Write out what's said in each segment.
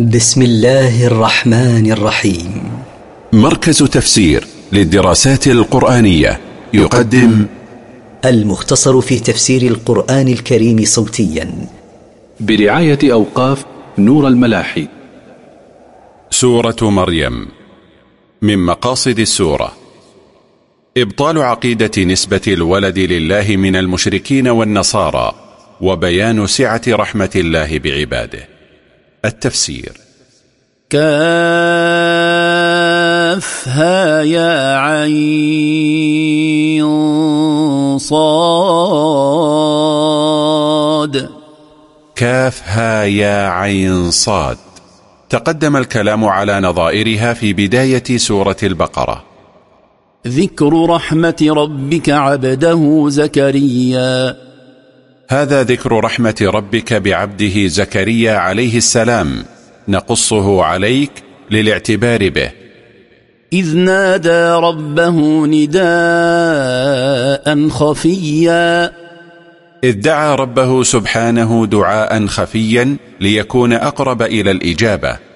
بسم الله الرحمن الرحيم. مركز تفسير للدراسات القرآنية يقدم المختصر في تفسير القرآن الكريم صوتيا. برعاية أوقاف نور الملاحي. سورة مريم من مقاصد السورة. إبطال عقيدة نسبة الولد لله من المشركين والنصارى وبيان سعة رحمة الله بعباده. التفسير. كافها يا عين صاد. كافها يا عين صاد. تقدم الكلام على نظائرها في بداية سورة البقرة. ذكر رحمة ربك عبده زكريا. هذا ذكر رحمة ربك بعبده زكريا عليه السلام نقصه عليك للاعتبار به. إذ نادى ربه نداء خفيا. إذ دعا ربه سبحانه دعاء خفيا ليكون أقرب إلى الإجابة.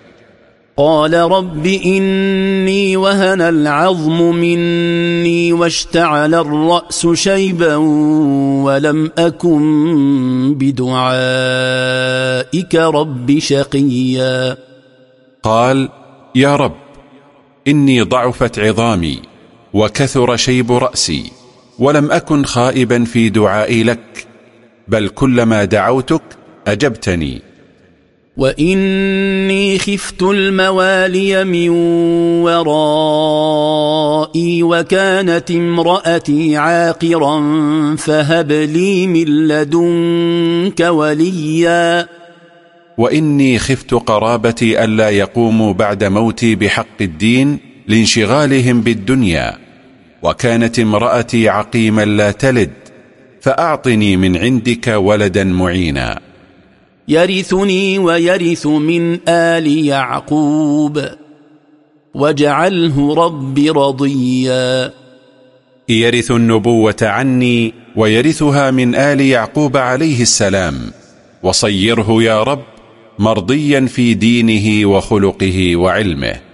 قال رب إني وهن العظم مني واشتعل الرأس شيبا ولم أكن بدعائك رب شقيا. قال يا رب إني ضعفت عظامي وكثر شيب رأسي ولم أكن خائبا في دعائي لك بل كلما دعوتك أجبتني. وإني خفت الموالي من ورائي وكانت امرأتي عاقرا فهب لي من لدنك وليا وإني خفت قرابتي ألا يقوموا بعد موتي بحق الدين لانشغالهم بالدنيا وكانت امرأتي عقيما لا تلد فأعطني من عندك ولدا معينا يرثني ويرث من آل يعقوب. واجعله رب رضيا. يرث النبوة عني ويرثها من آل يعقوب عليه السلام. وصيره يا رب مرضيا في دينه وخلقه وعلمه.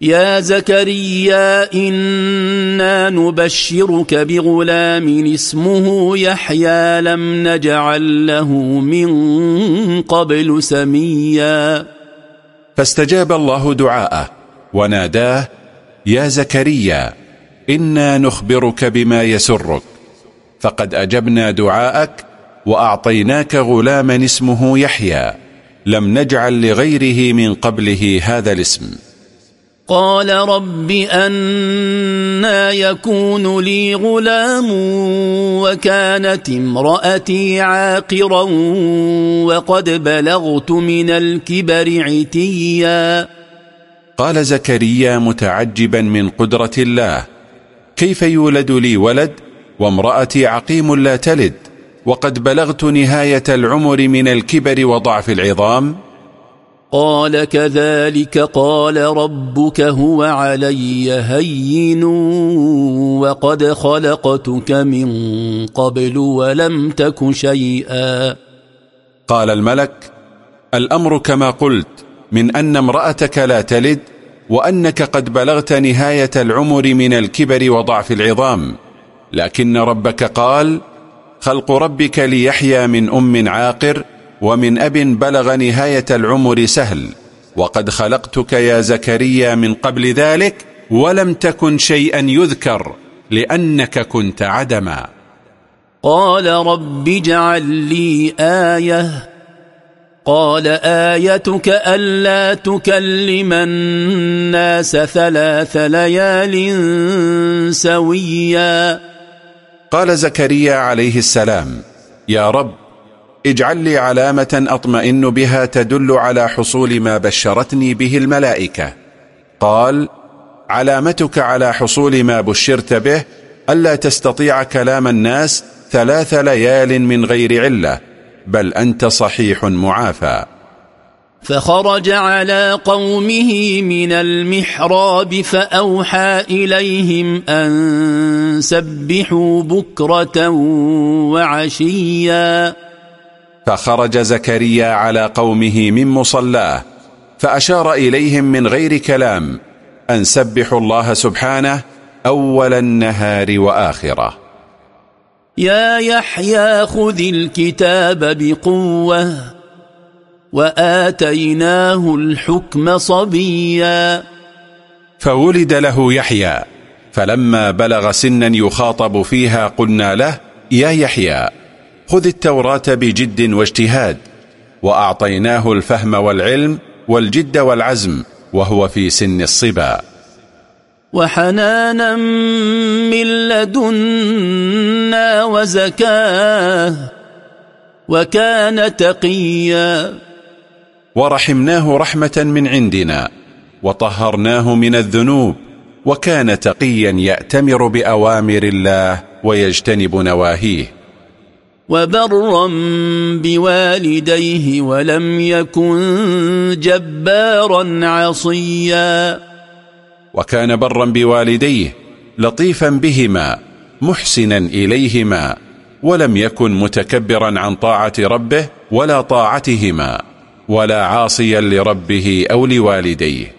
يا زكريا إنا نبشرك بغلام اسمه يحيى لم نجعل له من قبل سميا. فاستجاب الله دعاءه وناداه يا زكريا إنا نخبرك بما يسرك. فقد أجبنا دعاءك وأعطيناك غلاما اسمه يحيى لم نجعل لغيره من قبله هذا الاسم. قال رب أنا يكون لي غلام وكانت امرأتي عاقرا وقد بلغت من الكبر عتيا. قال زكريا متعجبا من قدرة الله كيف يولد لي ولد وامرأتي عقيم لا تلد وقد بلغت نهاية العمر من الكبر وضعف العظام؟ قال كذلك قال ربك هو علي هين وقد خلقتك من قبل ولم تك شيئا. قال الملك الأمر كما قلت من أن امرأتك لا تلد وأنك قد بلغت نهاية العمر من الكبر وضعف العظام. لكن ربك قال خلق ربك ليحيى من أم عاقر ومن أب بلغ نهاية العمر سهل وقد خلقتك يا زكريا من قبل ذلك ولم تكن شيئا يذكر لأنك كنت عدما. قال رب اجعل لي آية. قال آيتك ألا تكلم الناس ثلاث ليال سويا. قال زكريا عليه السلام يا رب اجعل لي علامة أطمئن بها تدل على حصول ما بشرتني به الملائكة. قال علامتك على حصول ما بشرت به ألا تستطيع كلام الناس ثلاث ليال من غير علة بل أنت صحيح معافى. فخرج على قومه من المحراب فأوحى إليهم أن سبحوا بكرة وعشيا. فخرج زكريا على قومه من مصلاه فأشار إليهم من غير كلام أن سبحوا الله سبحانه أول النهار وآخرة. يا يحيى خذ الكتاب بقوة وآتيناه الحكم صبيا. فولد له يحيى فلما بلغ سنا يخاطب فيها قلنا له يا يحيى خذ التوراة بجد واجتهاد وأعطيناه الفهم والعلم والجد والعزم وهو في سن الصبا. وحنانا من لدنا وزكاة وكان تقيا. ورحمناه رحمة من عندنا وطهرناه من الذنوب وكان تقيا يأتمر بأوامر الله ويجتنب نواهيه. وبرا بوالديه ولم يكن جبارا عصيا. وكان برا بوالديه لطيفا بهما محسنا إليهما ولم يكن متكبرا عن طاعة ربه ولا طاعتهما ولا عاصيا لربه أو لوالديه.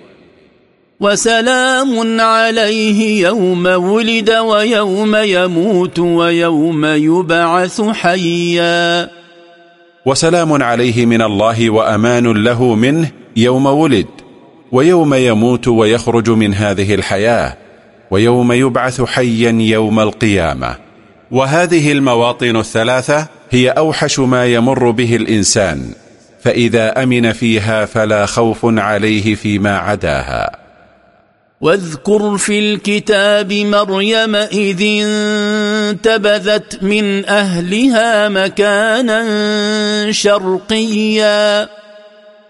وسلام عليه يوم ولد ويوم يموت ويوم يبعث حيا. وسلام عليه من الله وأمان له منه يوم ولد ويوم يموت ويخرج من هذه الحياة ويوم يبعث حيا يوم القيامة. وهذه المواطن الثلاثة هي أوحش ما يمر به الإنسان فإذا أمن فيها فلا خوف عليه فيما عداها. واذكر في الكتاب مريم إذ انتبذت من أهلها مكانا شرقيا.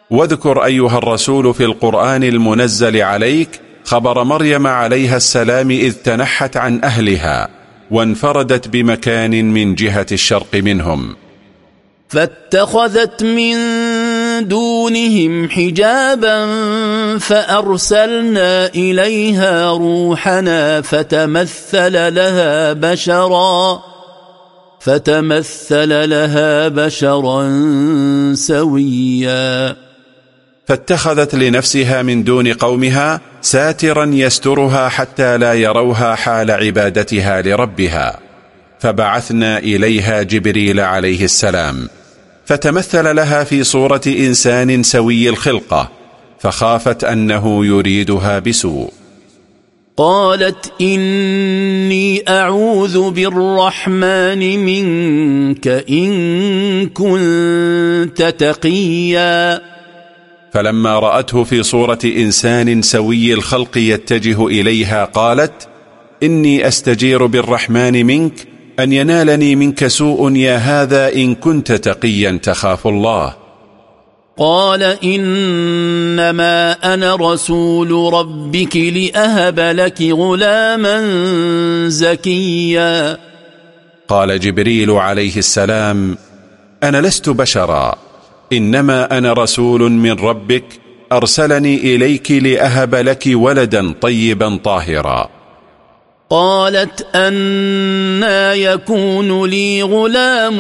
واذكر أيها الرسول في القرآن المنزل عليك خبر مريم عليها السلام إذ تنحت عن أهلها وانفردت بمكان من جهة الشرق منهم. فاتخذت من دونهم حجابا فأرسلنا إليها روحنا فتمثل لها بشرا فتمثل لها بشرا سويا. فاتخذت لنفسها من دون قومها ساترا يسترها حتى لا يروها حال عبادتها لربها. فبعثنا إليها جبريل عليه السلام. فتمثل لها في صورة إنسان سوي الخلقة فخافت أنه يريدها بسوء. قالت إني أعوذ بالرحمن منك إن كنت تقيا. فلما رأته في صورة إنسان سوي الخلق يتجه إليها قالت إني أستجير بالرحمن منك أن ينالني منك سوء يا هذا إن كنت تقيا تخاف الله. قال إنما أنا رسول ربك لأهب لك غلاما زكيا. قال جبريل عليه السلام أنا لست بشرا إنما أنا رسول من ربك أرسلني إليك لأهب لك ولدا طيبا طاهرا. قالت أنا يكون لي غلام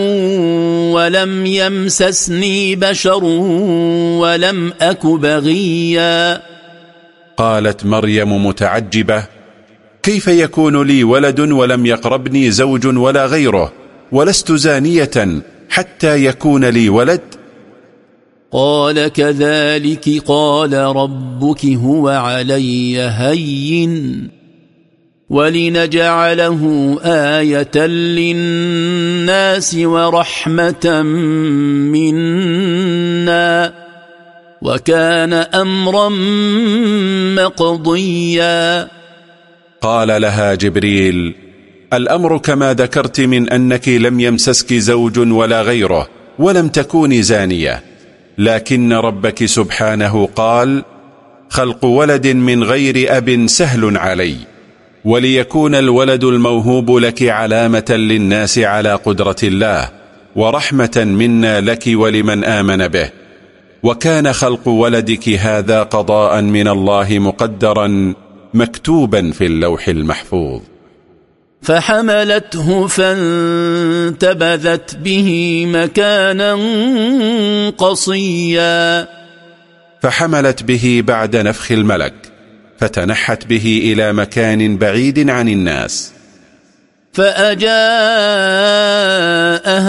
ولم يمسسني بشر ولم أك بغيا. قالت مريم متعجبة كيف يكون لي ولد ولم يقربني زوج ولا غيره ولست زانية حتى يكون لي ولد؟ قال كذلك قال ربك هو علي هين. ولنجعله آية للناس ورحمة منا وكان أمرا مقضيا. قال لها جبريل الأمر كما ذكرت من أنك لم يمسسك زوج ولا غيره ولم تكوني زانية. لكن ربك سبحانه قال خلق ولد من غير أب سهل علي. وليكون الولد الموهوب لك علامة للناس على قدرة الله ورحمة منا لك ولمن آمن به. وكان خلق ولدك هذا قضاء من الله مقدرا مكتوبا في اللوح المحفوظ. فحملته فانتبذت به مكانا قصيا. فحملت به بعد نفخ الملك. فتنحت به إلى مكان بعيد عن الناس. فأجاءها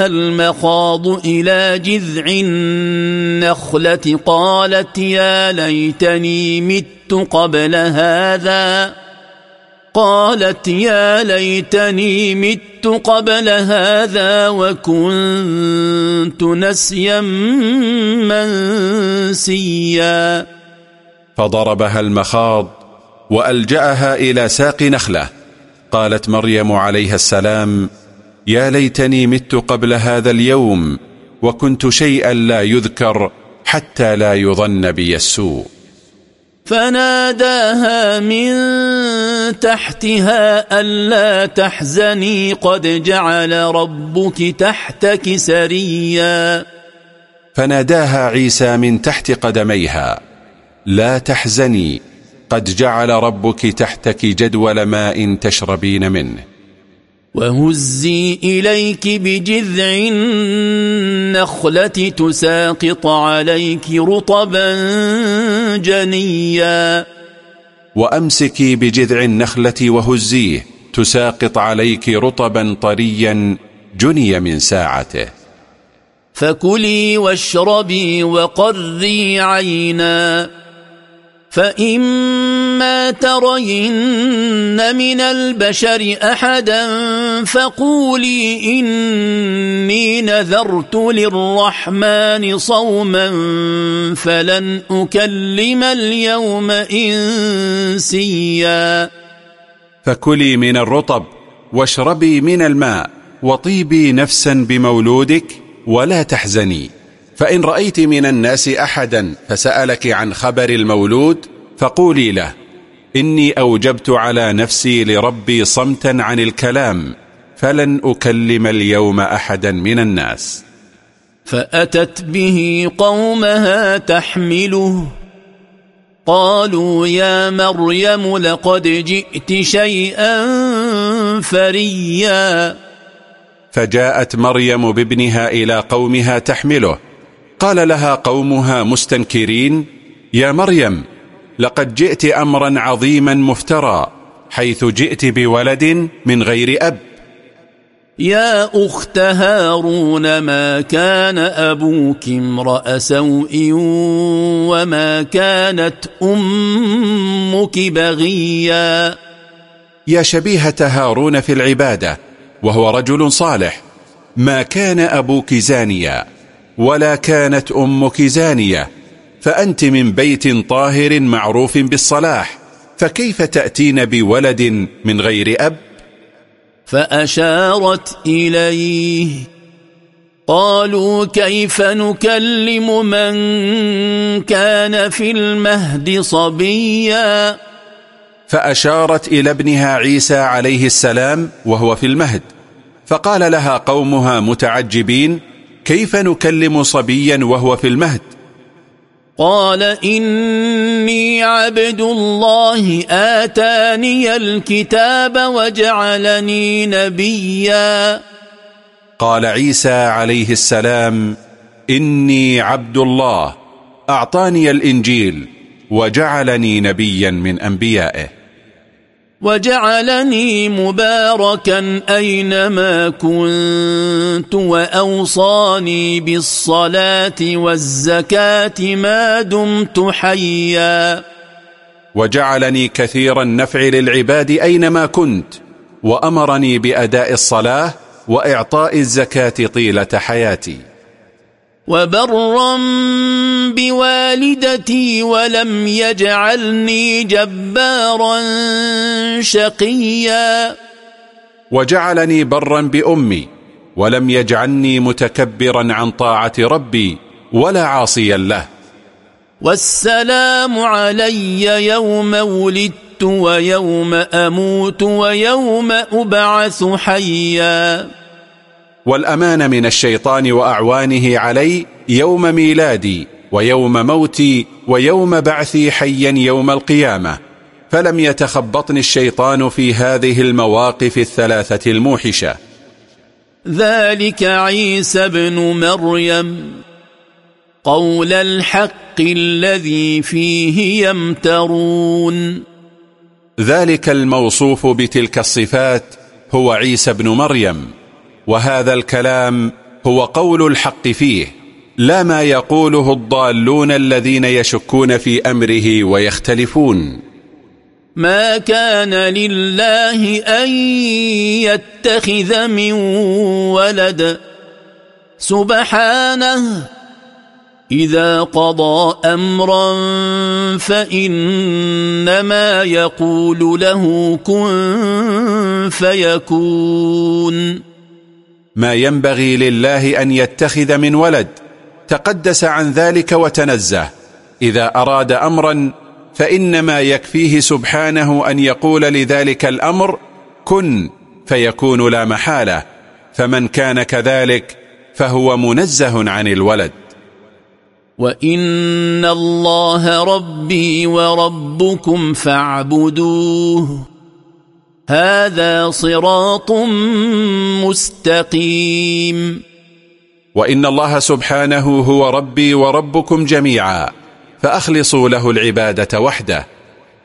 المخاض إلى جذع النخلة قالت يا ليتني مت قبل هذا. قالت يا ليتني مت قبل هذا وكنت نسيا منسيا. فضربها المخاض وألجأها إلى ساق نخلة. قالت مريم عليها السلام يا ليتني مت قبل هذا اليوم وكنت شيئا لا يذكر حتى لا يظن بي السوء. فناداها من تحتها ألا تحزني قد جعل ربك تحتك سريا. فناداها عيسى من تحت قدميها لا تحزني قد جعل ربك تحتك جدول ماء تشربين منه. وهزي إليك بجذع النخلة تساقط عليك رطبا جنيا. وأمسكي بجذع النخلة وهزيه تساقط عليك رطبا طريا جني من ساعته. فكلي واشربي وقري عينا. فإما ترين من البشر أحدا فقولي إني نذرت للرحمن صوما فلن أكلم اليوم إنسيا. فكلي من الرطب واشربي من الماء وطيبي نفسا بمولودك ولا تحزني. فإن رأيت من الناس أحدا فسألك عن خبر المولود فقولي له إني أوجبت على نفسي لربي صمتا عن الكلام فلن أكلم اليوم أحدا من الناس. فأتت به قومها تحمله قالوا يا مريم لقد جئت شيئا فريا. فجاءت مريم بابنها إلى قومها تحمله قال لها قومها مستنكرين يا مريم لقد جئت أمرا عظيما مفترى حيث جئت بولد من غير أب. يا أخت هارون ما كان أبوك امرأ سوء وما كانت أمك بغيا؟ يا شبيهة هارون في العبادة وهو رجل صالح ما كان أبوك زانيا. ولا كانت أمك زانية فأنت من بيت طاهر معروف بالصلاح فكيف تأتين بولد من غير أب؟ فأشارت إليه قالوا كيف نكلم من كان في المهد صبيا؟ فأشارت إلى ابنها عيسى عليه السلام وهو في المهد فقال لها قومها متعجبين كيف نكلم صبيا وهو في المهد؟ قال إني عبد الله آتاني الكتاب وجعلني نبيا. قال عيسى عليه السلام إني عبد الله أعطاني الإنجيل وجعلني نبيا من أنبيائه. وجعلني مباركا أينما كنت وأوصاني بالصلاة والزكاة ما دمت حيا. وجعلني كثير النفع للعباد أينما كنت وأمرني بأداء الصلاة وإعطاء الزكاة طيلة حياتي. وبرا بوالدتي ولم يجعلني جبارا شقيا. وجعلني برا بأمي ولم يجعلني متكبرا عن طاعة ربي ولا عاصيا له. والسلام علي يوم ولدت ويوم أموت ويوم أبعث حيا. والأمان من الشيطان وأعوانه علي يوم ميلادي ويوم موتي ويوم بعثي حيا يوم القيامة. فلم يتخبطني الشيطان في هذه المواقف الثلاثة الموحشة. ذلك عيسى بن مريم. قول الحق الذي فيه يمترون. ذلك الموصوف بتلك الصفات هو عيسى بن مريم. وهذا الكلام هو قول الحق فيه لا ما يقوله الضالون الذين يشكون في أمره ويختلفون. ما كان لله أن يتخذ من ولد. سبحانه إذا قضى أمرا فإنما يقول له كن فيكون. ما ينبغي لله أن يتخذ من ولد تقدس عن ذلك وتنزه. إذا أراد أمرا فإنما يكفيه سبحانه أن يقول لذلك الأمر كن فيكون لا محالة. فمن كان كذلك فهو منزه عن الولد. وإن الله ربي وربكم فاعبدوه. هذا صراط مستقيم. وإن الله سبحانه هو ربي وربكم جميعا فأخلصوا له العبادة وحده.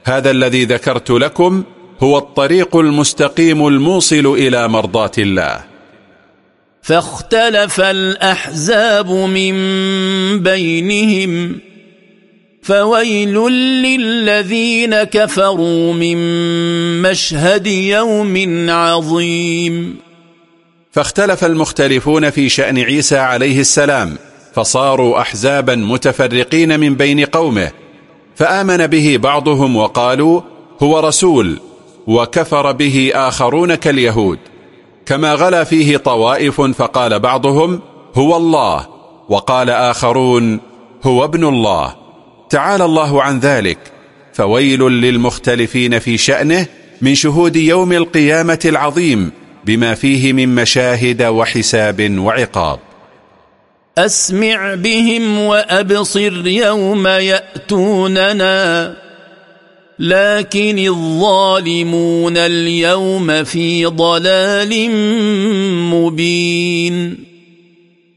هذا الذي ذكرت لكم هو الطريق المستقيم الموصل إلى مرضاة الله. فاختلف الأحزاب من بينهم. فويل للذين كفروا من مشهد يوم عظيم. فاختلف المختلفون في شأن عيسى عليه السلام فصاروا أحزابا متفرقين من بين قومه فآمن به بعضهم وقالوا هو رسول وكفر به آخرون كاليهود. كما غلا فيه طوائف فقال بعضهم هو الله وقال آخرون هو ابن الله. تعالى الله عن ذلك. فويل للمختلفين في شأنه من شهود يوم القيامة العظيم بما فيه من مشاهد وحساب وعقاب. أسمع بهم وأبصر يوم يأتوننا لكن الظالمون اليوم في ضلال مبين.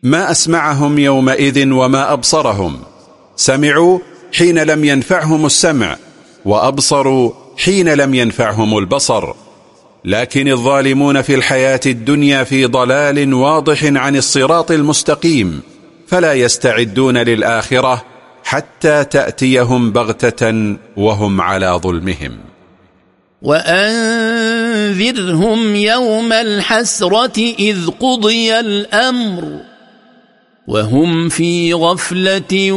ما أسمعهم يومئذ وما أبصرهم. سمعوا حين لم ينفعهم السمع وأبصروا حين لم ينفعهم البصر. لكن الظالمون في الحياة الدنيا في ضلال واضح عن الصراط المستقيم فلا يستعدون للآخرة حتى تأتيهم بغتة وهم على ظلمهم. وأنذرهم يوم الحسرة إذ قضي الأمر. وهم في غفلة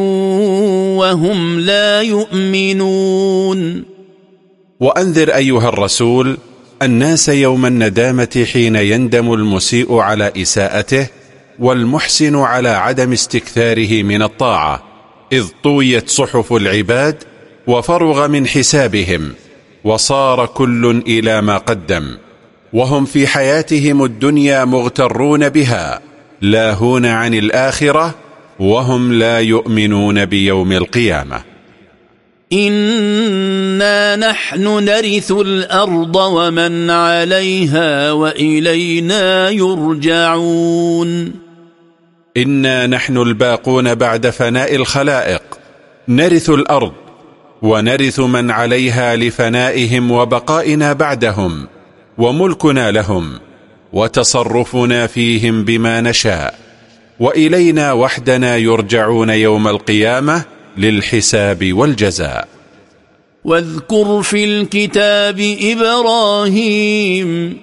وهم لا يؤمنون. وأنذر أيها الرسول الناس يوم الندامة حين يندم المسيء على إساءته والمحسن على عدم استكثاره من الطاعة إذ طويت صحف العباد وفرغ من حسابهم وصار كل إلى ما قدم وهم في حياتهم الدنيا مغترون بها. لاهون عن الآخرة وهم لا يؤمنون بيوم القيامة. إنا نحن نرث الأرض ومن عليها وإلينا يرجعون. إنا نحن الباقون بعد فناء الخلائق. نرث الأرض ونرث من عليها لفنائهم وبقائنا بعدهم وملكنا لهم. وتصرفنا فيهم بما نشاء وإلينا وحدنا يرجعون يوم القيامة للحساب والجزاء. واذكر في الكتاب إبراهيم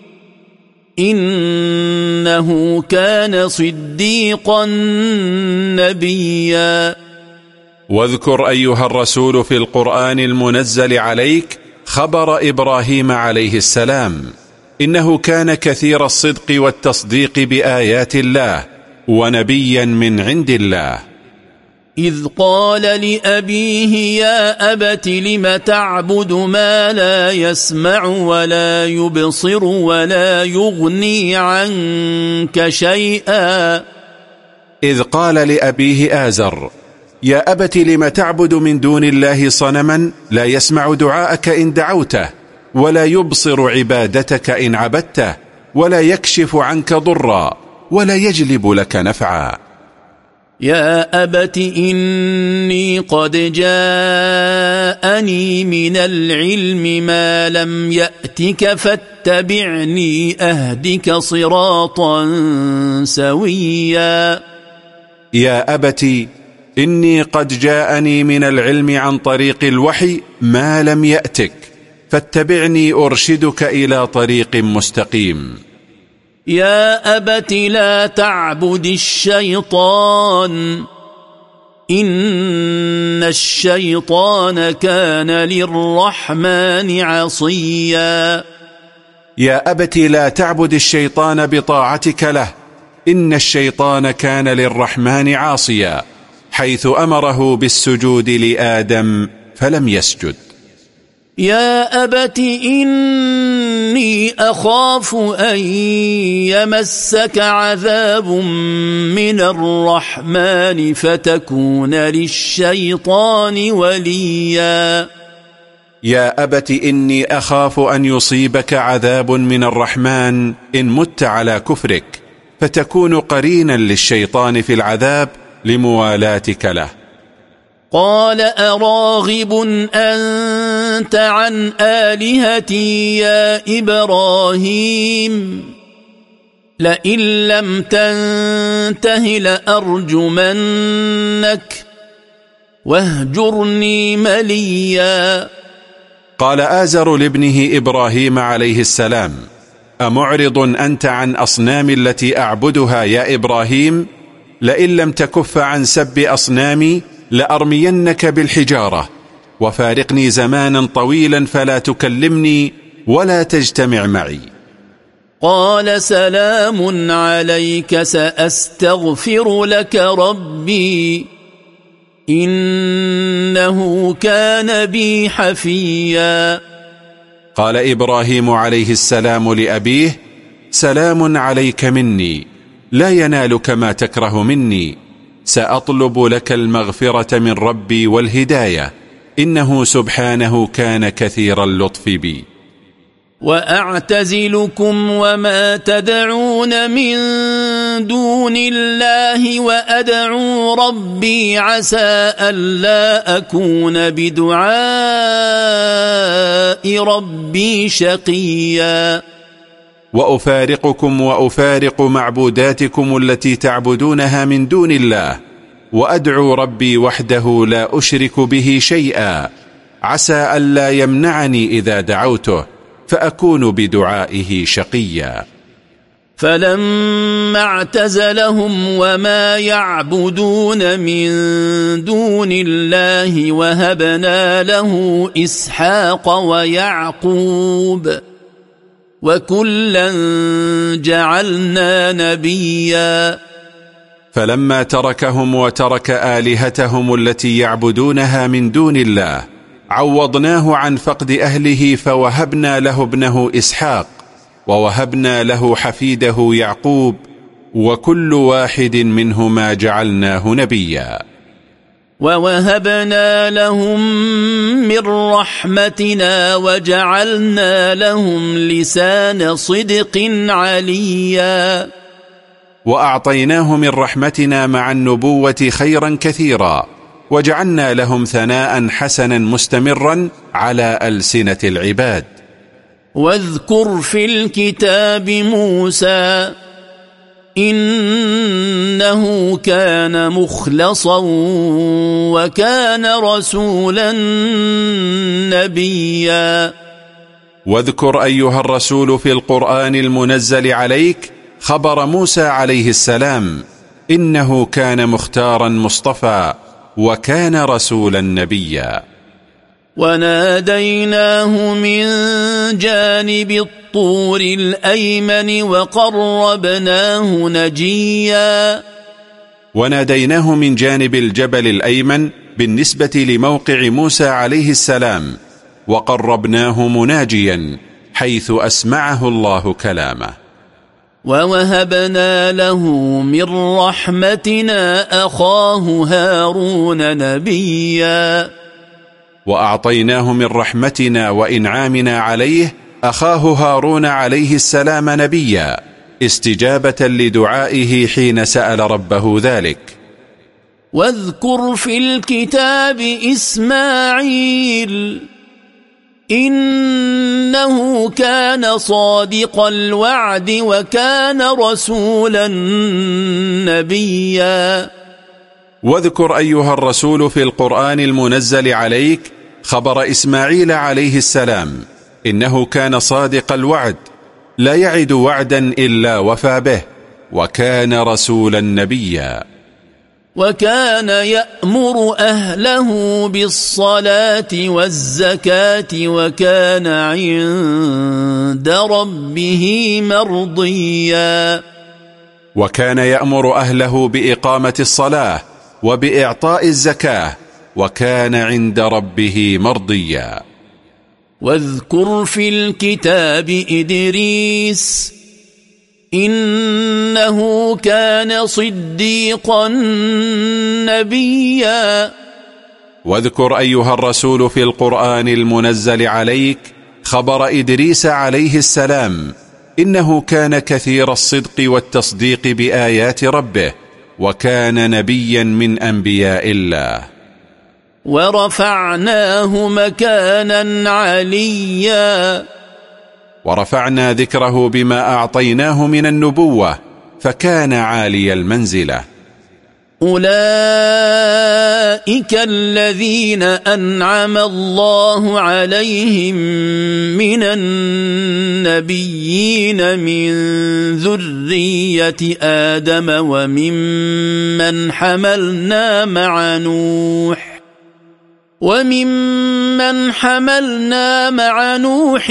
إنه كان صديقا نبيا. واذكر أيها الرسول في القرآن المنزل عليك خبر إبراهيم عليه السلام. إنه كان كثير الصدق والتصديق بآيات الله ونبيا من عند الله. إذ قال لأبيه يا أبت لم تعبد ما لا يسمع ولا يبصر ولا يغني عنك شيئا؟ إذ قال لأبيه آزر يا أبت لم تعبد من دون الله صنما لا يسمع دعاءك إن دعوته. ولا يبصر عبادتك إن عبدته ولا يكشف عنك ضرا ولا يجلب لك نفعا. يا أبت إني قد جاءني من العلم ما لم يأتك فاتبعني أهدك صراطا سويا. يا أبت إني قد جاءني من العلم عن طريق الوحي ما لم يأتك. فاتبعني أرشدك إلى طريق مستقيم. يا أبت لا تعبد الشيطان. إن الشيطان كان للرحمن عصيا. يا أبت لا تعبد الشيطان بطاعتك له. إن الشيطان كان للرحمن عاصيا حيث أمره بالسجود لآدم فلم يسجد. يا أبت إني أخاف أن يمسك عذاب من الرحمن فتكون للشيطان وليا. يا أبت إني أخاف أن يصيبك عذاب من الرحمن إن مت على كفرك فتكون قرينا للشيطان في العذاب لموالاتك له. قال أراغب أنت عن آلهتي يا إبراهيم. لئن لم تنته لأرجمنك. واهجرني مليا. قال آزر لابنه إبراهيم عليه السلام أمعرض أنت عن أصنام التي أعبدها يا إبراهيم؟ لئن لم تكف عن سب أصنامي لأرمينك بالحجارة. وفارقني زمانا طويلا فلا تكلمني ولا تجتمع معي. قال سلام عليك سأستغفر لك ربي. إنه كان بي حفيا. قال إبراهيم عليه السلام لأبيه سلام عليك مني لا ينالك ما تكره مني سأطلب لك المغفرة من ربي والهداية. إنه سبحانه كان كثير اللطف بي. وأعتزلكم وما تدعون من دون الله وأدعو ربي عسى ألا أكون بدعاء ربي شقيا. وأفارقكم وأفارق معبوداتكم التي تعبدونها من دون الله. وأدعو ربي وحده لا أشرك به شيئا. عسى ألا يمنعني إذا دعوته فأكون بدعائه شقيا. فلما اعتزلهم وما يعبدون من دون الله وهبنا له إسحاق ويعقوب وكلا جعلنا نبيا فلما تركهم وترك آلهتهم التي يعبدونها من دون الله عوضناه عن فقد أهله فوهبنا له ابنه إسحاق ووهبنا له حفيده يعقوب وكل واحد منهما جعلناه نبيا. ووهبنا لهم من رحمتنا وجعلنا لهم لسان صدق عليا. وأعطيناه من رحمتنا مع النبوة خيرا كثيرا وجعلنا لهم ثناء حسنا مستمرا على ألسنة العباد. واذكر في الكتاب موسى إنه كان مخلصا وكان رسولا نبيا. واذكر أيها الرسول في القرآن المنزل عليك خبر موسى عليه السلام إنه كان مختارا مصطفى وكان رسولا نبيا. وناديناه من جانب الطور الأيمن وقربناه نجيا. وناديناه من جانب الجبل الأيمن بالنسبة لموقع موسى عليه السلام وقربناه مناجيا حيث أسمعه الله كلامه. ووهبنا له من رحمتنا أخاه هارون نبيا. وأعطيناه من رحمتنا وإنعامنا عليه أخاه هارون عليه السلام نبيا استجابة لدعائه حين سأل ربه ذلك. واذكر في الكتاب إسماعيل. إنه كان صادق الوعد وكان رسولا نبيا. واذكر أيها الرسول في القرآن المنزل عليك خبر إسماعيل عليه السلام. إنه كان صادق الوعد لا يعد وعدا إلا وفى به وكان رسولا نبيا. وكان يأمر أهله بالصلاة والزكاة وكان عند ربه مرضيا. وكان يأمر أهله بإقامة الصلاة وبإعطاء الزكاة وكان عند ربه مرضيا. واذكر في الكتاب إدريس إنه كان صديقا نبيا. واذكر أيها الرسول في القرآن المنزل عليك خبر إدريس عليه السلام إنه كان كثير الصدق والتصديق بآيات ربه وكان نبيا من أنبياء الله. ورفعناه مكانا عليا. ورفعنا ذكره بما أعطيناه من النبوة فكان عالي المنزلة. أولئك الذين أنعم الله عليهم من النبيين من ذرية آدم وممن حملنا مع نوح وممن حملنا مع نوح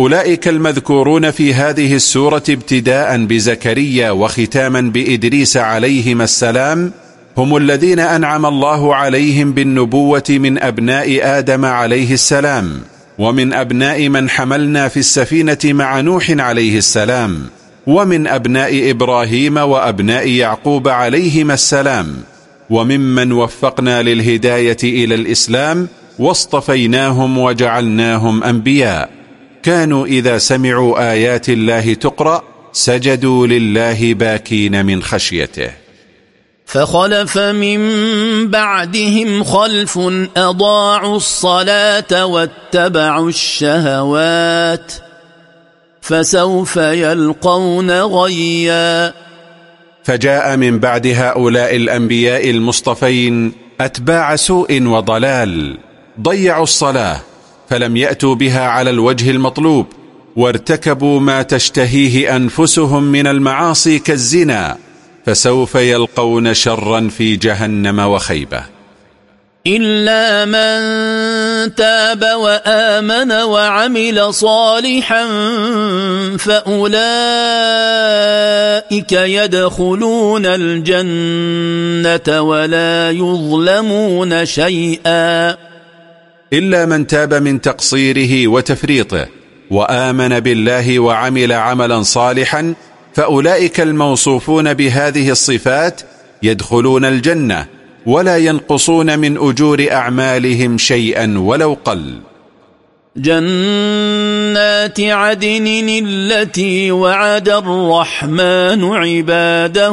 أولئك المذكورون في هذه السورة ابتداء بزكريا وختاما بإدريس عليهما السلام هم الذين أنعم الله عليهم بالنبوة من أبناء آدم عليه السلام ومن أبناء من حملنا في السفينة مع نوح عليه السلام ومن أبناء إبراهيم وأبناء يعقوب عليهما السلام وممن وفقنا للهداية إلى الإسلام واصطفيناهم وجعلناهم أنبياء. كانوا إذا سمعوا آيات الله تقرأ سجدوا لله باكين من خشيته. فخلف من بعدهم خلف أضاعوا الصلاة واتبعوا الشهوات فسوف يلقون غيا. فجاء من بعد هؤلاء الأنبياء المصطفين أتباع سوء وضلال ضيعوا الصلاة فلم يأتوا بها على الوجه المطلوب وارتكبوا ما تشتهيه أنفسهم من المعاصي كالزنا فسوف يلقون شرا في جهنم وخيبة. إلا من تاب وآمن وعمل صالحا فأولئك يدخلون الجنة ولا يظلمون شيئا. إلا من تاب من تقصيره وتفريطه وآمن بالله وعمل عملا صالحا فأولئك الموصوفون بهذه الصفات يدخلون الجنة ولا ينقصون من أجور أعمالهم شيئا ولو قل. جنات عدن التي وعد الرحمن عباده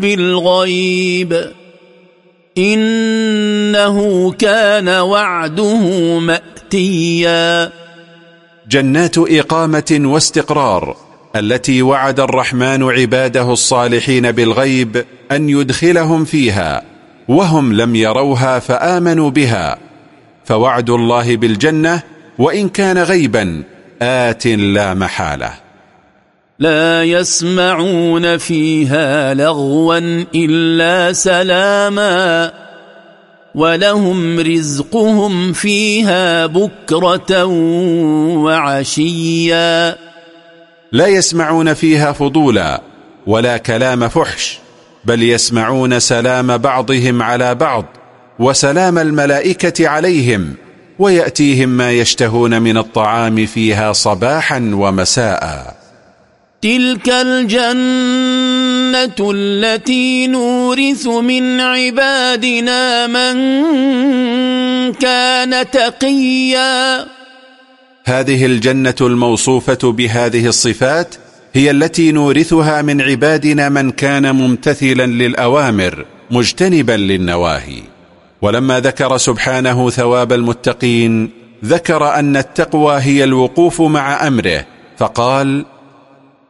بالغيب. إنه كان وعده مأتيا. جنات إقامة واستقرار التي وعد الرحمن عباده الصالحين بالغيب أن يدخلهم فيها وهم لم يروها فآمنوا بها. فوعد الله بالجنة وإن كان غيبا آت لا محالة. لا يسمعون فيها لغوا إلا سلاما. ولهم رزقهم فيها بكرة وعشيا. لا يسمعون فيها فضولا ولا كلام فحش بل يسمعون سلام بعضهم على بعض وسلام الملائكة عليهم ويأتيهم ما يشتهون من الطعام فيها صباحا ومساء. تلك الجنة التي نورث من عبادنا من كان تقيا. هذه الجنة الموصوفة بهذه الصفات هي التي نورثها من عبادنا من كان ممتثلا للأوامر مجتنبا للنواهي. ولما ذكر سبحانه ثواب المتقين ذكر أن التقوى هي الوقوف مع أمره فقال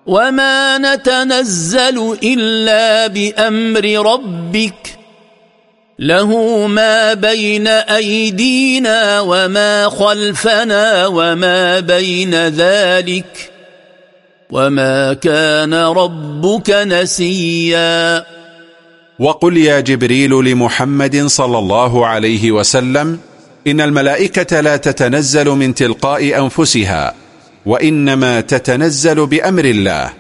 وما نتنزل إلا بأمر ربك له ما بين أيدينا وما خلفنا وما بين ذلك وما كان ربك نسيا وقل يا جبريل لمحمد صلى الله عليه وسلم إن الملائكة لا تتنزل من تلقاء أنفسها وإنما تتنزل بأمر الله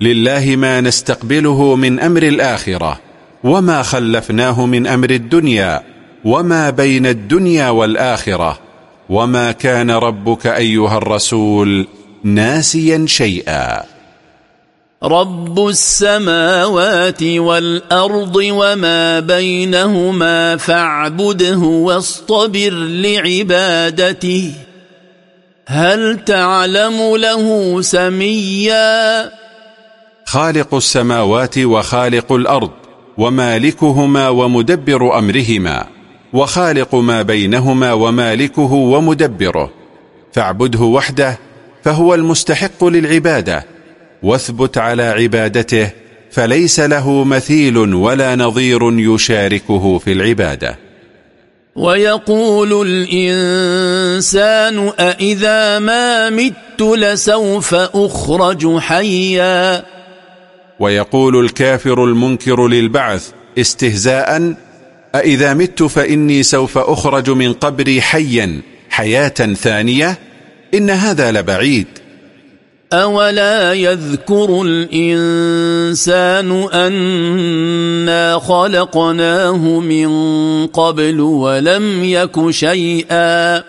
لله ما نستقبله من أمر الآخرة وما خلفناه من أمر الدنيا وما بين الدنيا والآخرة وما كان ربك أيها الرسول ناسيا شيئا. رب السماوات والأرض وما بينهما فاعبده واصطبر لعبادته. هل تعلم له سميا؟ خالق السماوات وخالق الأرض ومالكهما ومدبر أمرهما وخالق ما بينهما ومالكه ومدبره فاعبده وحده فهو المستحق للعبادة واثبت على عبادته فليس له مثيل ولا نظير يشاركه في العبادة. ويقول الإنسان أإذا ما مت لسوف أخرج حيا. ويقول الكافر المنكر للبعث استهزاء أإذا مت فإني سوف أخرج من قبري حيا حياة ثانية إن هذا لبعيد. أولا يذكر الإنسان أنا خلقناه من قبل ولم يك شيئا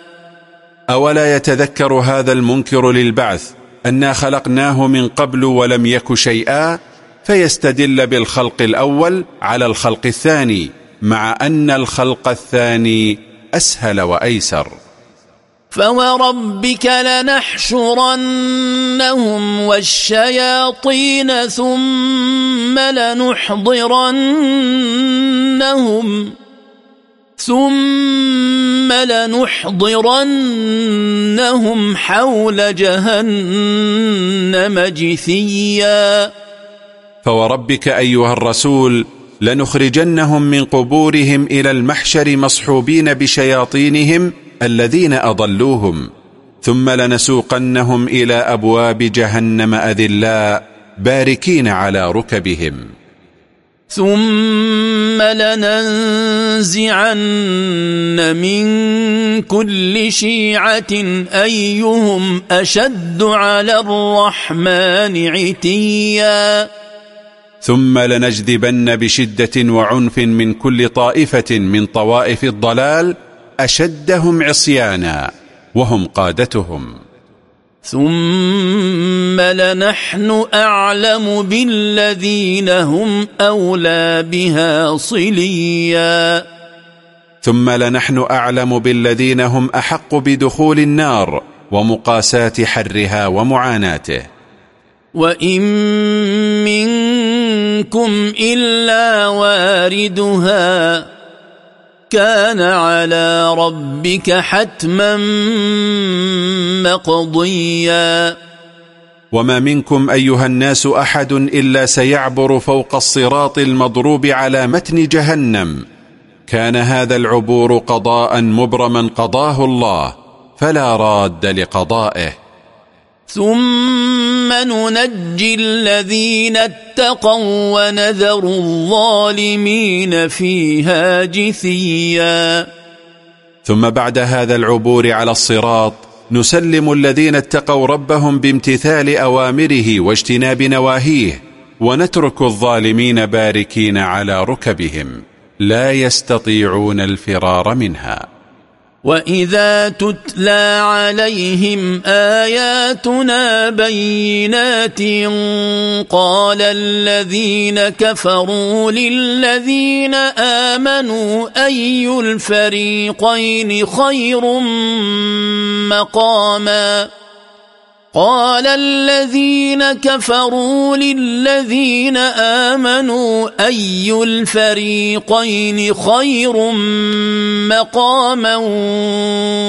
أولا يتذكر هذا المنكر للبعث أنا خلقناه من قبل ولم يك شيئا فيستدل بالخلق الأول على الخلق الثاني مع أن الخلق الثاني أسهل وأيسر. فوربك لنحشرنهم والشياطين ثم لنحضرنهم ثم لنحضرنهم حول جهنم جثيا. فوربك أيها الرسول لنخرجنهم من قبورهم إلى المحشر مصحوبين بشياطينهم الذين أضلوهم ثم لنسوقنهم إلى أبواب جهنم أذلاء باركين على ركبهم. ثم لننزعن من كل شيعة أيهم أشد على الرحمن عتيا. ثم لنجذبن بشدة وعنف من كل طائفة من طوائف الضلال أشدهم عصيانا وهم قادتهم. ثم لنحن أعلم بالذين هم أولى بها صليا. ثم لنحن أعلم بالذين هم أحق بدخول النار ومقاساة حرها ومعاناته. وإن منكم إلا واردها كان على ربك حتما مقضيا. وما منكم أيها الناس أحد إلا سيعبر فوق الصراط المضروب على متن جهنم. كان هذا العبور قضاء مبرما قضاه الله فلا راد لقضائه. ثم ننجي الذين اتقوا ونذر الظالمين فيها جثيا. ثم بعد هذا العبور على الصراط نسلم الذين اتقوا ربهم بامتثال أوامره واجتناب نواهيه ونترك الظالمين باركين على ركبهم لا يستطيعون الفرار منها. واذا تتلى عليهم اياتنا بينات قال الذين كفروا للذين امنوا اي الفريقين خير مقاما قال الذين كفروا للذين آمنوا أي الفريقين خير مقاما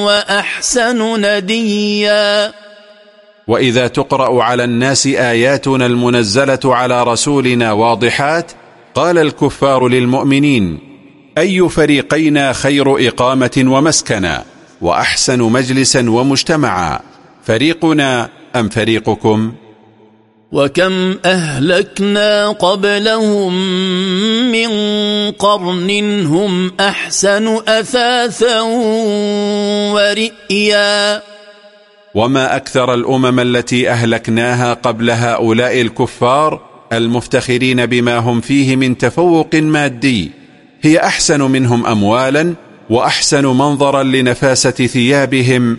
وأحسن نديا؟ وإذا تقرأ على الناس آياتنا المنزلة على رسولنا واضحات قال الكفار للمؤمنين أي فريقينا خير إقامة ومسكنا وأحسن مجلسا ومجتمعا؟ فريقنا أم فريقكم؟ وكم أهلكنا قبلهم من قرن هم أحسن أثاثا ورئيا. وما أكثر الأمم التي أهلكناها قبل هؤلاء الكفار المفتخرين بما هم فيه من تفوق مادي. هي أحسن منهم أموالا وأحسن منظرا لنفاسة ثيابهم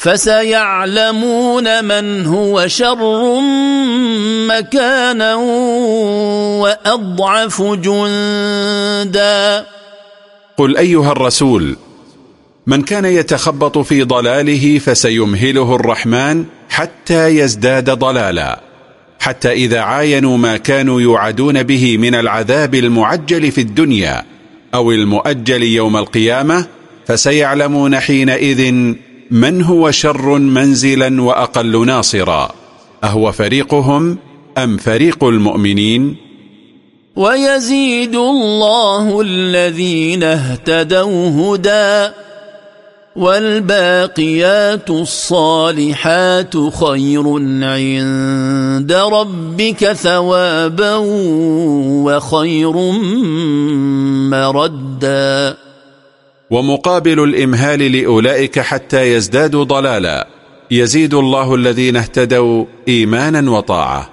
فسيعلمون من هو شر مكانا وأضعف جندا. قل أيها الرسول من كان يتخبط في ضلاله فسيمهله الرحمن حتى يزداد ضلالا حتى إذا عاينوا ما كانوا يوعدون به من العذاب المعجل في الدنيا أو المؤجل يوم القيامة فسيعلمون حينئذ من هو شر منزلا وأقل ناصرا؟ أهو فريقهم أم فريق المؤمنين؟ ويزيد الله الذين اهتدوا هدى والباقيات الصالحات خير عند ربك ثوابا وخير مردا. ومقابل الإمهال لأولئك حتى يزدادوا ضلالا يزيد الله الذين اهتدوا إيمانا وطاعة.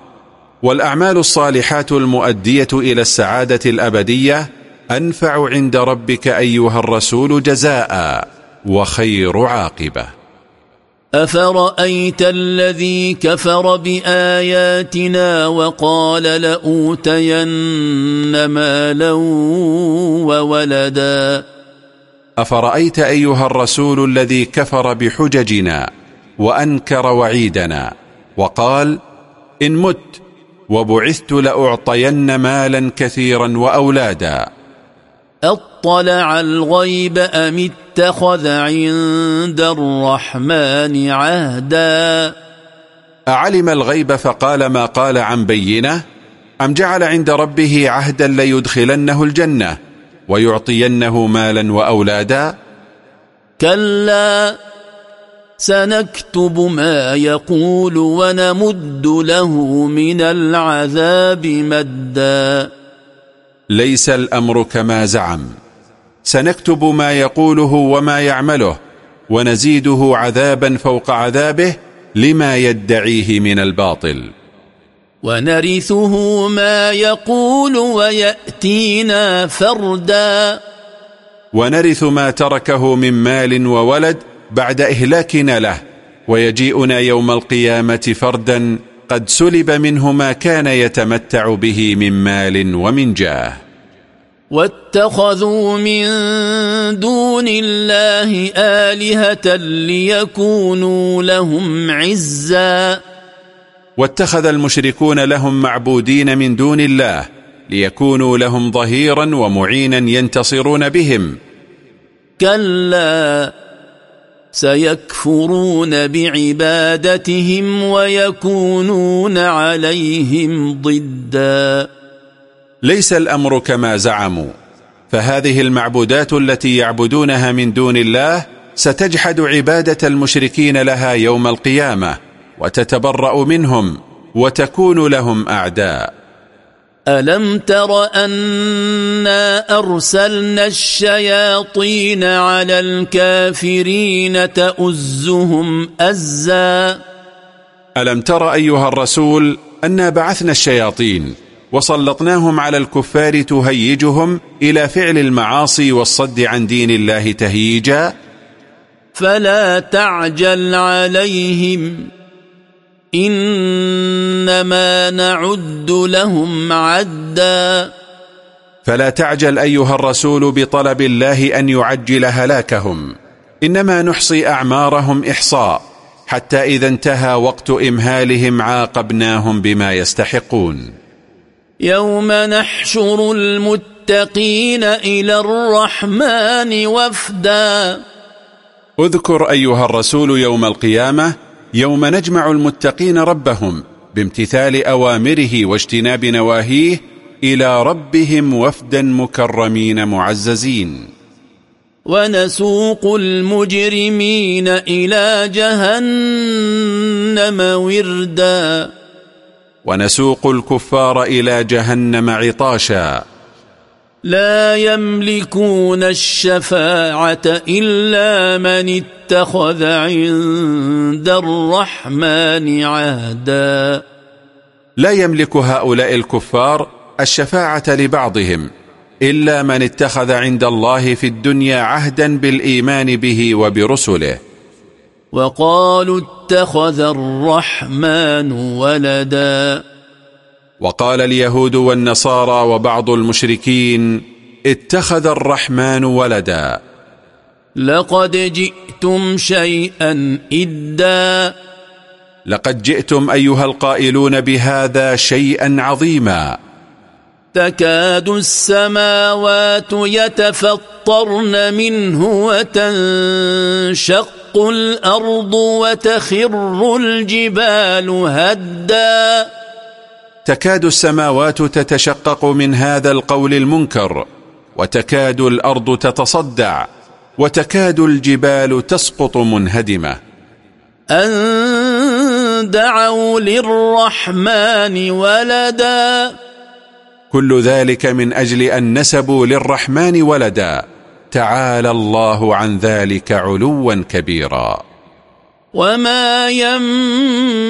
والأعمال الصالحات المؤدية إلى السعادة الأبدية أنفع عند ربك أيها الرسول جزاء وخير عاقبة. أفرأيت الذي كفر بآياتنا وقال لأوتين مالا وولدا؟ أفرأيت أيها الرسول الذي كفر بحججنا وأنكر وعيدنا وقال إن مت وبعثت لأعطين مالا كثيرا وأولادا. أطلع الغيب أم اتخذ عند الرحمن عهدا؟ أعلم الغيب فقال ما قال عن بينة؟ أم جعل عند ربه عهدا ليدخلنه الجنة؟ ويعطينه مالا وأولادا. كلا سنكتب ما يقول ونمد له من العذاب مدا. ليس الأمر كما زعم. سنكتب ما يقوله وما يعمله ونزيده عذابا فوق عذابه لما يدعيه من الباطل. ونرثه ما يقول ويأتينا فردا. ونرث ما تركه من مال وولد بعد إهلاكنا له ويجيئنا يوم القيامة فردا قد سلب منه ما كان يتمتع به من مال ومن جاه. واتخذوا من دون الله آلهة ليكونوا لهم عزا. واتخذ المشركون لهم معبودين من دون الله ليكونوا لهم ظهيرا ومعينا ينتصرون بهم. كلا سيكفرون بعبادتهم ويكونون عليهم ضدا. ليس الأمر كما زعموا فهذه المعبودات التي يعبدونها من دون الله ستجحد عبادة المشركين لها يوم القيامة. وتتبرأ منهم وتكون لهم أعداء. ألم تر أنا أرسلنا الشياطين على الكافرين تؤزهم أزا؟ ألم تر أيها الرسول أنا بعثنا الشياطين وسلطناهم على الكفار تهيجهم إلى فعل المعاصي والصد عن دين الله تهييجا فلا تعجل عليهم. إنما نعد لهم عدا. فلا تعجل أيها الرسول بطلب الله أن يعجل هلاكهم. إنما نحصي أعمارهم إحصاء حتى إذا انتهى وقت إمهالهم عاقبناهم بما يستحقون. يوم نحشر المتقين إلى الرحمن وفدا. اذكر أيها الرسول يوم القيامة يوم نجمع المتقين ربهم بامتثال أوامره واجتناب نواهيه إلى ربهم وفدا مكرمين معززين. ونسوق المجرمين إلى جهنم وردا. ونسوق الكفار إلى جهنم عطاشا. لا يملكون الشفاعة إلا من اتخذ عند الرحمن عهدا. لا يملك هؤلاء الكفار الشفاعة لبعضهم إلا من اتخذ عند الله في الدنيا عهدا بالإيمان به وبرسله. وقالوا اتخذ الرحمن ولدا. وقال اليهود والنصارى وبعض المشركين اتخذ الرحمن ولدا. لقد جئتم شيئا إدا. لقد جئتم أيها القائلون بهذا شيئا عظيما. تكاد السماوات يتفطرن منه وتنشق الأرض وتخر الجبال هدّا. تكاد السماوات تتشقق من هذا القول المنكر وتكاد الأرض تتصدع وتكاد الجبال تسقط منهدمة. أن دعوا للرحمن ولدا. كل ذلك من أجل أن نسبوا للرحمن ولدا. تعالى الله عن ذلك علوا كبيرا. وما ينبغي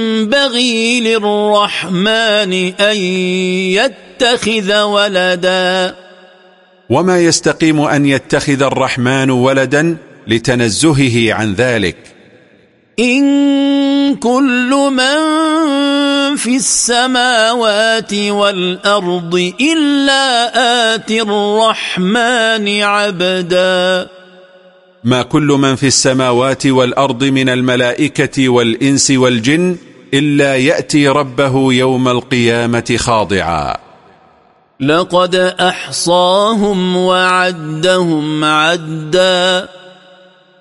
للرحمن أن يتخذ ولدا وما يستقيم أن يتخذ الرحمن ولدا لتنزهه عن ذلك. إن كل من في السماوات والأرض إلا آتي الرحمن عبداً ما كل من في السماوات والأرض من الملائكة والإنس والجن إلا يأتي ربه يوم القيامة خاضعا. لقد أحصاهم وعدهم عدا.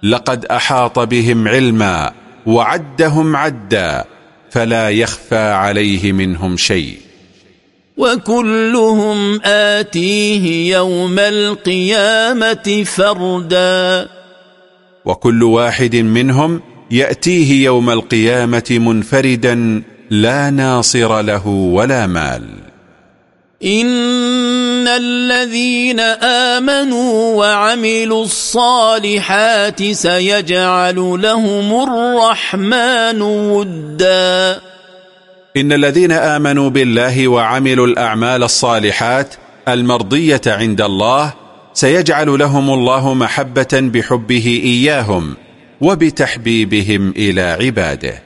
لقد أحاط بهم علما وعدهم عدا فلا يخفى عليه منهم شيء. وكلهم آتيه يوم القيامة فردا. وكل واحد منهم يأتيه يوم القيامة منفردا لا ناصر له ولا مال. إن الذين آمنوا وعملوا الصالحات سيجعل لهم الرحمن ودا. إن الذين آمنوا بالله وعملوا الأعمال الصالحات المرضية عند الله سيجعل لهم الله محبة بحبه إياهم وبتحبيبهم إلى عباده.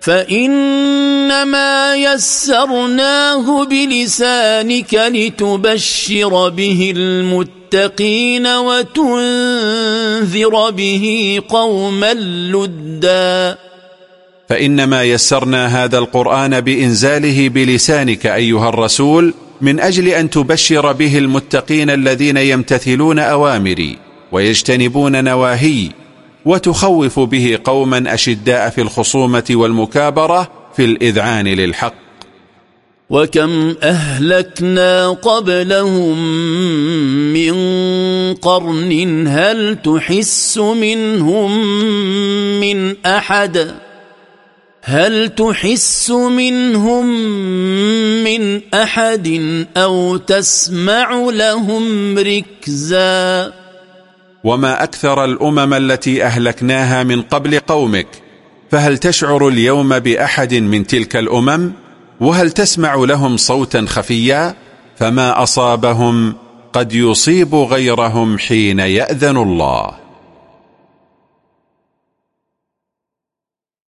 فإنما يسرناه بلسانك لتبشر به المتقين وتنذر به قوما لدا. فإنما يسرنا هذا القرآن بإنزاله بلسانك أيها الرسول من أجل أن تبشر به المتقين الذين يمتثلون أوامري ويجتنبون نواهي وتخوف به قوما أشداء في الخصومة والمكابرة في الإذعان للحق. وكم أهلكنا قبلهم من قرن هل تحس منهم من أحد؟ هل تحس منهم من أحد أو تسمع لهم ركزا؟ وما أكثر الأمم التي أهلكناها من قبل قومك فهل تشعر اليوم بأحد من تلك الأمم؟ وهل تسمع لهم صوتا خفيا؟ فما أصابهم قد يصيب غيرهم حين يأذن الله.